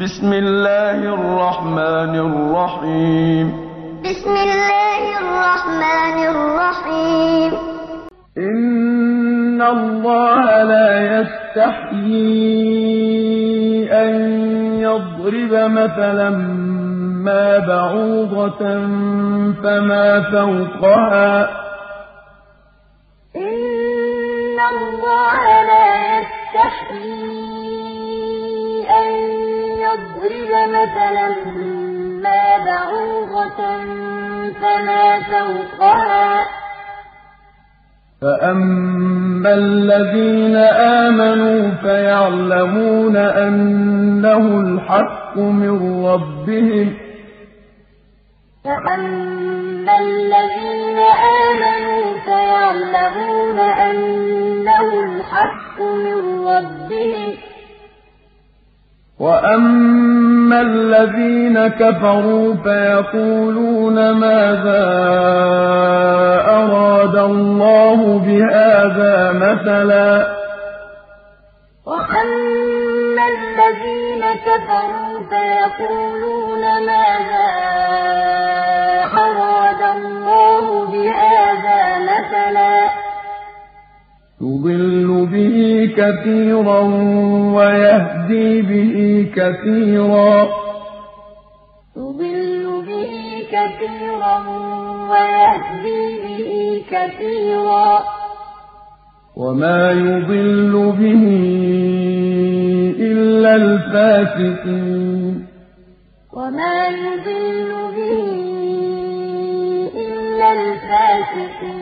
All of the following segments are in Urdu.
بسم الله الرحمن الرحيم بسم الله الرحمن الرحيم إن الله لا يستحيي أن يضرب مثلا ما بعوضة فما فوقها. إن الله لا يستحيي يضرب مثلا ما بعوضة فما فوقها فأما الذين آمنوا فيعلمون أنه الحق من ربهم فأما الذين آمنوا فيعلمون أنه الحق من ربهم وأما الذين كفروا فيقولون ماذا أراد الله بهذا مثلا وأما الذين كفروا فيقولون ماذا أراد الله بهذا مثلا يضل به كثيرا ويهدي به كثيرا. يضل به كثيرا ويهدي به كثيرا. وما يضل به إلا الفاسقين وما يضل به إلا الفاسقين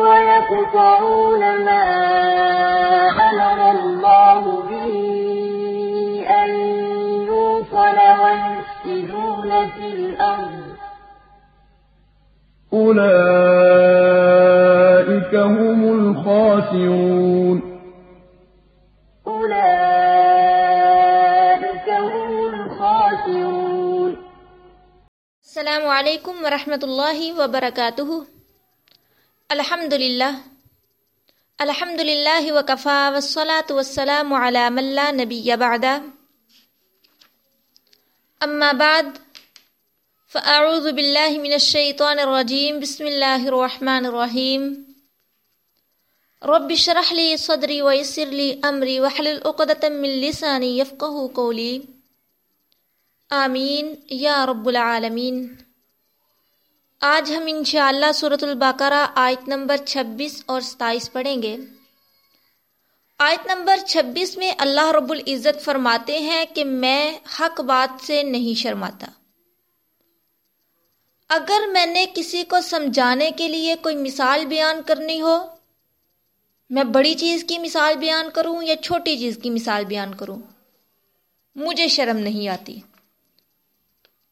ويقطعون ما أمر الله به أن يوصل ويفسدون في الأرض. أولئك هم الخاسرون. أولئك هم الخاسرون. السلام علیکم ورحمۃ اللہ وبرکاتہ الحمد للہ الحمد للہ وکفا وسلاۃ وسلام علام اللہ نبی بعد اما بعد فاعوذ باللہ من الشیطان الرجیم بسم اللہ الرحمن الرحیم رب اشرح لي صدری ويسر لي امری واحلل عقدة من لسانی يفقهوا قولی آمین یا رب العالمین آج ہم انشاءاللہ صورت البقرہ آیت نمبر چھبیس اور ستائیس پڑھیں گے۔ آیت نمبر چھبیس میں اللہ رب العزت فرماتے ہیں کہ میں حق بات سے نہیں شرماتا۔ اگر میں نے کسی کو سمجھانے کے لیے کوئی مثال بیان کرنی ہو، میں بڑی چیز کی مثال بیان کروں یا چھوٹی چیز کی مثال بیان کروں، مجھے شرم نہیں آتی۔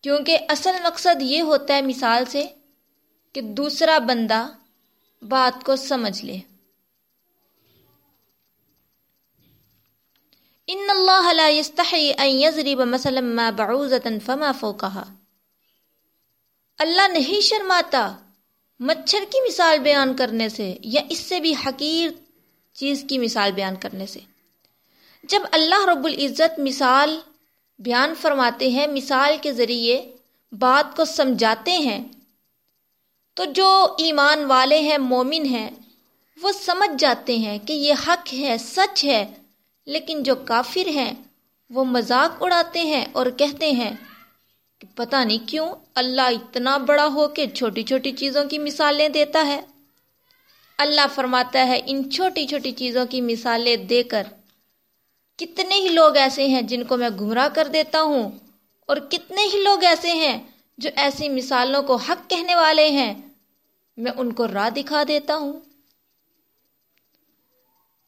کیونکہ اصل مقصد یہ ہوتا ہے مثال سے کہ دوسرا بندہ بات کو سمجھ لے۔ ان اللہ لا يستحي ان يضرب مثلا ما بعوضة فما فوقها۔ اللہ نہیں شرماتا مچھر کی مثال بیان کرنے سے یا اس سے بھی حقیر چیز کی مثال بیان کرنے سے۔ جب اللہ رب العزت مثال بیان فرماتے ہیں، مثال کے ذریعے بات کو سمجھاتے ہیں۔ تو جو ایمان والے ہیں، مومن ہیں، وہ سمجھ جاتے ہیں کہ یہ حق ہے، سچ ہے۔ لیکن جو کافر ہیں، وہ مذاق اڑاتے ہیں اور کہتے ہیں کہ پتہ نہیں کیوں اللہ اتنا بڑا ہو کے چھوٹی چھوٹی چیزوں کی مثالیں دیتا ہے۔ اللہ فرماتا ہے، ان چھوٹی چھوٹی چیزوں کی مثالیں دے کر کتنے ہی لوگ ایسے ہیں جن کو میں گمراہ کر دیتا ہوں اور کتنے ہی لوگ ایسے ہیں جو ایسی مثالوں کو حق کہنے والے ہیں، میں ان کو راہ دکھا دیتا ہوں۔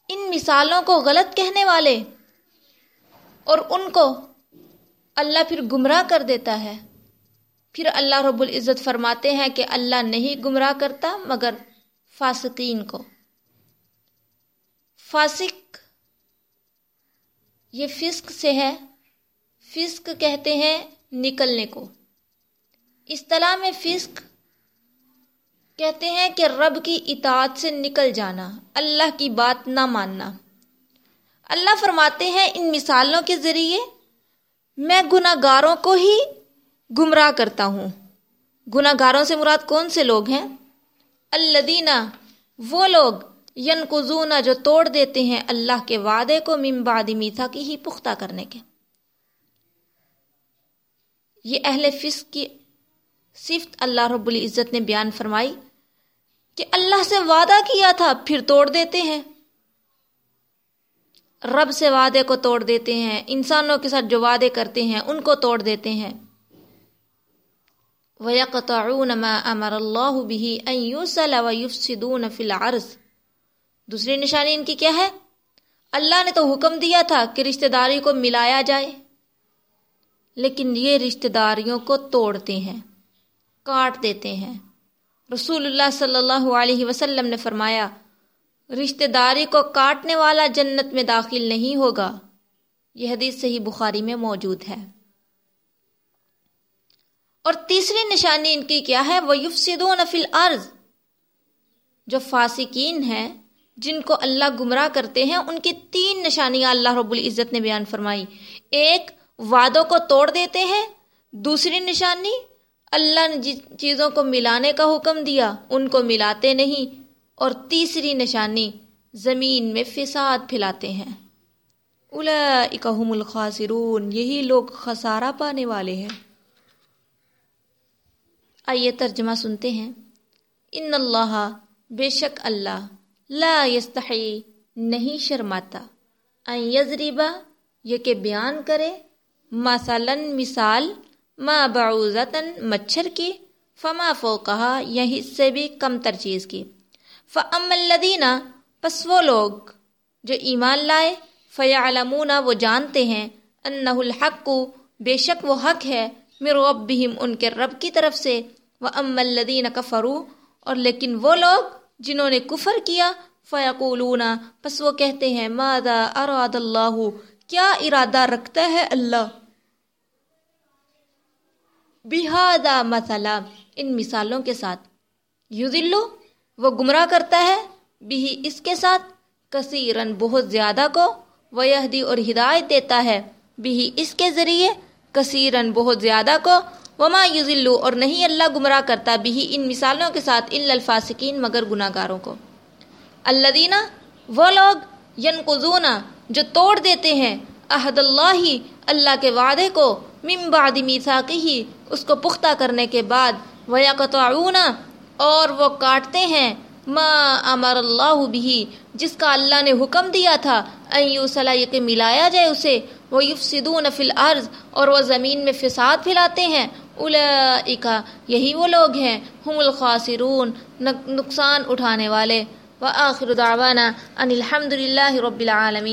ان مثالوں کو غلط کہنے والے اور ان کو اللہ پھر گمراہ کر دیتا ہے۔ پھر اللہ رب العزت فرماتے ہیں کہ اللہ نہیں گمراہ کرتا مگر فاسقین کو۔ فاسق یہ فسق سے ہے۔ فسق کہتے ہیں نکلنے کو۔ اصطلاح میں فسق کہتے ہیں کہ رب کی اطاعت سے نکل جانا، اللہ کی بات نہ ماننا۔ اللہ فرماتے ہیں ان مثالوں کے ذریعے میں گناہ گاروں کو ہی گمراہ کرتا ہوں۔ گناہ گاروں سے مراد کون سے لوگ ہیں؟ الدینہ وہ لوگ ین جو توڑ دیتے ہیں اللہ کے وعدے کو ممباد میتھا کی ہی پختہ کرنے کے۔ یہ اہل فسق کی صفت اللہ رب العزت نے بیان فرمائی کہ اللہ سے وعدہ کیا تھا، پھر توڑ دیتے ہیں۔ رب سے وعدے کو توڑ دیتے ہیں، انسانوں کے ساتھ جو وعدے کرتے ہیں، ان کو توڑ دیتے ہیں۔ وَيَقْطَعُونَ مَا أَمَرَ اللَّهُ بِهِ أَن يُسَلَ وَيُفْسِدُونَ فِي الْعَرْضِ۔ دوسری نشانی ان کی کیا ہے؟ اللہ نے تو حکم دیا تھا کہ رشتہ داری کو ملایا جائے، لیکن یہ رشتہ داریوں کو توڑتے ہیں، کاٹ دیتے ہیں۔ رسول اللہ صلی اللہ علیہ وسلم نے فرمایا رشتہ داری کو کاٹنے والا جنت میں داخل نہیں ہوگا۔ یہ حدیث صحیح بخاری میں موجود ہے۔ اور تیسری نشانی ان کی کیا ہے؟ وہ یفسدون فی الارض جو فاسقین ہیں جن کو اللہ گمراہ کرتے ہیں، ان کی تین نشانیاں اللہ رب العزت نے بیان فرمائی۔ ایک، وعدوں کو توڑ دیتے ہیں۔ دوسری نشانی، اللہ نے جن چیزوں کو ملانے کا حکم دیا، ان کو ملاتے نہیں۔ اور تیسری نشانی، زمین میں فساد پھیلاتے ہیں۔ الاکہم الخاسرون، یہی لوگ خسارہ پانے والے ہیں۔ آئیے ترجمہ سنتے ہیں۔ ان اللہ، بے شک اللہ۔ لا یستحی نہیں شرماتا۔ این یزریبا یہ کہ بیان کرے، مثلا مثال، ما بعوزتن مچھر کی، فما فوقہا یہ سے بھی کم تر چیز کی۔ فَأَمَّا الَّذِينَ پس وہ لوگ جو ایمان لائے فَيَعْلَمُونَ وہ جانتے ہیں أَنَّهُ الْحَقُّ، بے شک وہ حق ہے مِرْ ان کے رب کی طرف سے۔ وَأَمَّا الَّذِينَ كَفَرُوا اور لیکن وہ لوگ جنہوں نے کفر کیا فَيَقُولُونَ پس وہ کہتے ہیں، مَاذَا أَرَادَ اللَّهُ کیا ارادہ رکھتا ہے اللہ؟ بِهَذَا مَثَلًا، ان مثالوں کے ساتھ۔ یُذِلُّ، وہ گمراہ کرتا ہے بھی اس کے ساتھ۔ کثیرن بہت زیادہ کو، ویہدی اور ہدایت دیتا ہے۔ بھی اس کے ذریعے کثیرن بہت زیادہ کو وما یذلو اور نہیں اللہ گمراہ کرتا بھی ان مثالوں کے ساتھ ان الفاسقین مگر گناہ گاروں کو۔ الذین وہ لوگ ینقضون جو توڑ دیتے ہیں، عہد اللہ اللہ کے وعدے کو، من بعد میثاقہ اس کو پختہ کرنے کے بعد ویقطعون اور وہ کاٹتے ہیں، ما امر اللہ بھی جس کا اللہ نے حکم دیا تھا ایو صلاح کہ ملایا جائے اسے۔ وہ یفسدون فی الارض اور وہ زمین میں فساد پھیلاتے ہیں اولئکا یہی وہ لوگ ہیں ہم الخاسرون نقصان اٹھانے والے۔ وآخر دعوانا ان الحمد للہ رب العالمین۔